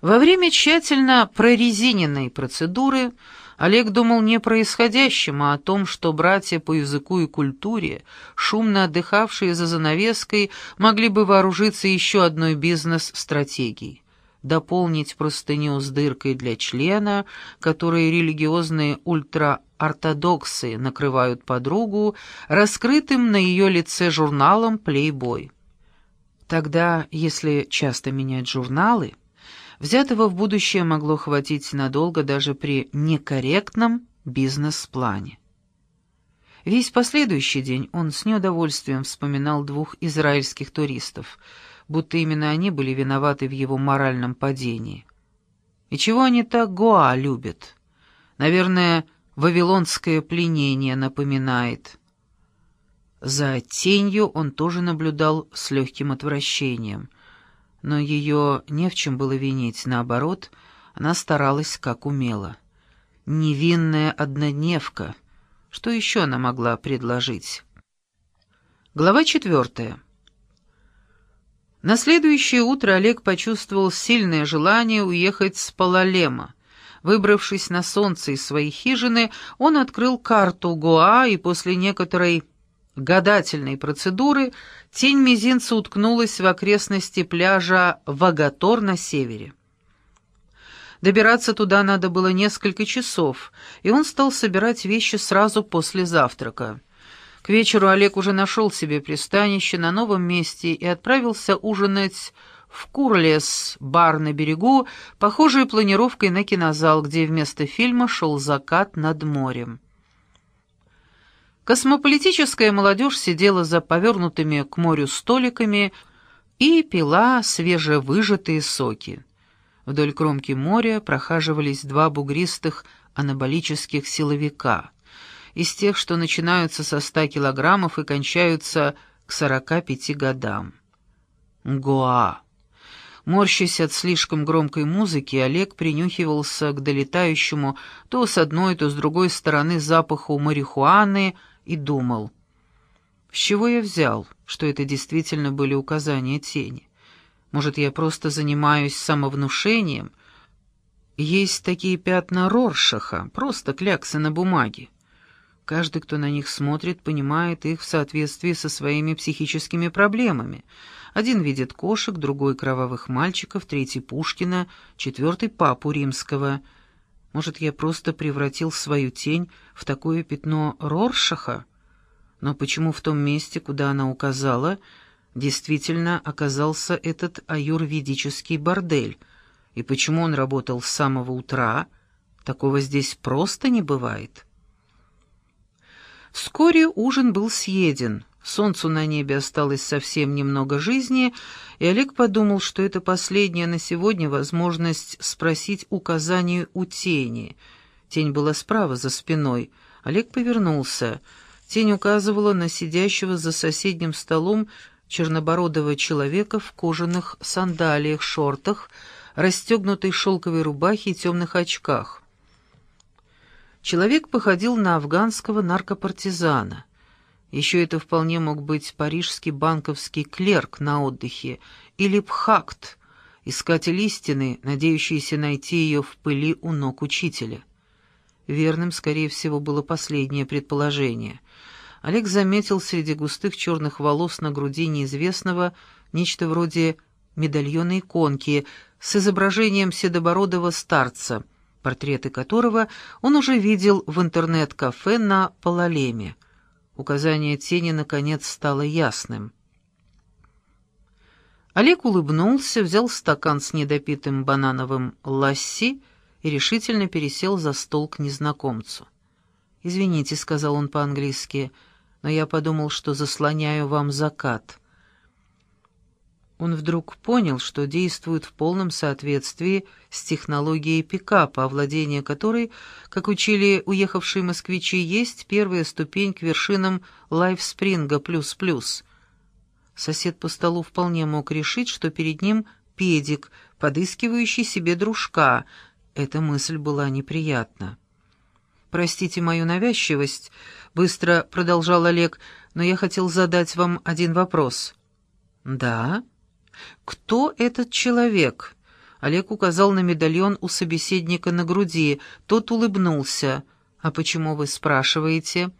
Во время тщательно прорезиненной процедуры Олег думал не о происходящем, а о том, что братья по языку и культуре, шумно отдыхавшие за занавеской, могли бы вооружиться еще одной бизнес-стратегией дополнить простыню с дыркой для члена, которой религиозные ультраортодоксы накрывают подругу, раскрытым на ее лице журналом «Плейбой». Тогда, если часто менять журналы, взятого в будущее могло хватить надолго даже при некорректном бизнес-плане. Весь последующий день он с неудовольствием вспоминал двух израильских туристов — будто именно они были виноваты в его моральном падении. И чего они так Гоа любят? Наверное, вавилонское пленение напоминает. За тенью он тоже наблюдал с легким отвращением, но ее не в чем было винить, наоборот, она старалась как умела. Невинная однодневка. Что еще она могла предложить? Глава четвертая. На следующее утро Олег почувствовал сильное желание уехать с Палалема. Выбравшись на солнце из своей хижины, он открыл карту Гоа, и после некоторой гадательной процедуры тень мизинца уткнулась в окрестности пляжа Вагатор на севере. Добираться туда надо было несколько часов, и он стал собирать вещи сразу после завтрака. К вечеру Олег уже нашел себе пристанище на новом месте и отправился ужинать в Курлес, бар на берегу, похожей планировкой на кинозал, где вместо фильма шел закат над морем. Космополитическая молодежь сидела за повернутыми к морю столиками и пила свежевыжатые соки. Вдоль кромки моря прохаживались два бугристых анаболических силовика — из тех, что начинаются со ста килограммов и кончаются к сорока пяти годам. Гоа. Морщась от слишком громкой музыки, Олег принюхивался к долетающему то с одной, то с другой стороны запаху марихуаны и думал, с чего я взял, что это действительно были указания тени? Может, я просто занимаюсь самовнушением? Есть такие пятна Роршаха, просто кляксы на бумаге. Каждый, кто на них смотрит, понимает их в соответствии со своими психическими проблемами. Один видит кошек, другой — кровавых мальчиков, третий — Пушкина, четвертый — папу римского. Может, я просто превратил свою тень в такое пятно Роршаха? Но почему в том месте, куда она указала, действительно оказался этот аюрведический бордель? И почему он работал с самого утра? Такого здесь просто не бывает». Вскоре ужин был съеден. Солнцу на небе осталось совсем немного жизни, и Олег подумал, что это последняя на сегодня возможность спросить указание у тени. Тень была справа, за спиной. Олег повернулся. Тень указывала на сидящего за соседним столом чернобородого человека в кожаных сандалиях, шортах, расстегнутой шелковой рубахе и темных очках. Человек походил на афганского наркопартизана. Еще это вполне мог быть парижский банковский клерк на отдыхе или пхакт, искатель истины, надеющийся найти ее в пыли у ног учителя. Верным, скорее всего, было последнее предположение. Олег заметил среди густых черных волос на груди неизвестного нечто вроде медальона иконки с изображением седобородого старца — портреты которого он уже видел в интернет-кафе на Палалеме. Указание тени, наконец, стало ясным. Олег улыбнулся, взял стакан с недопитым банановым ласси и решительно пересел за стол к незнакомцу. «Извините», — сказал он по-английски, — «но я подумал, что заслоняю вам закат». Он вдруг понял, что действует в полном соответствии с технологией пикапа, овладение которой, как учили уехавшие москвичи, есть первая ступень к вершинам лайфспринга плюс-плюс. Сосед по столу вполне мог решить, что перед ним педик, подыскивающий себе дружка. Эта мысль была неприятна. «Простите мою навязчивость», — быстро продолжал Олег, — «но я хотел задать вам один вопрос». «Да?» «Кто этот человек?» Олег указал на медальон у собеседника на груди. Тот улыбнулся. «А почему вы спрашиваете?»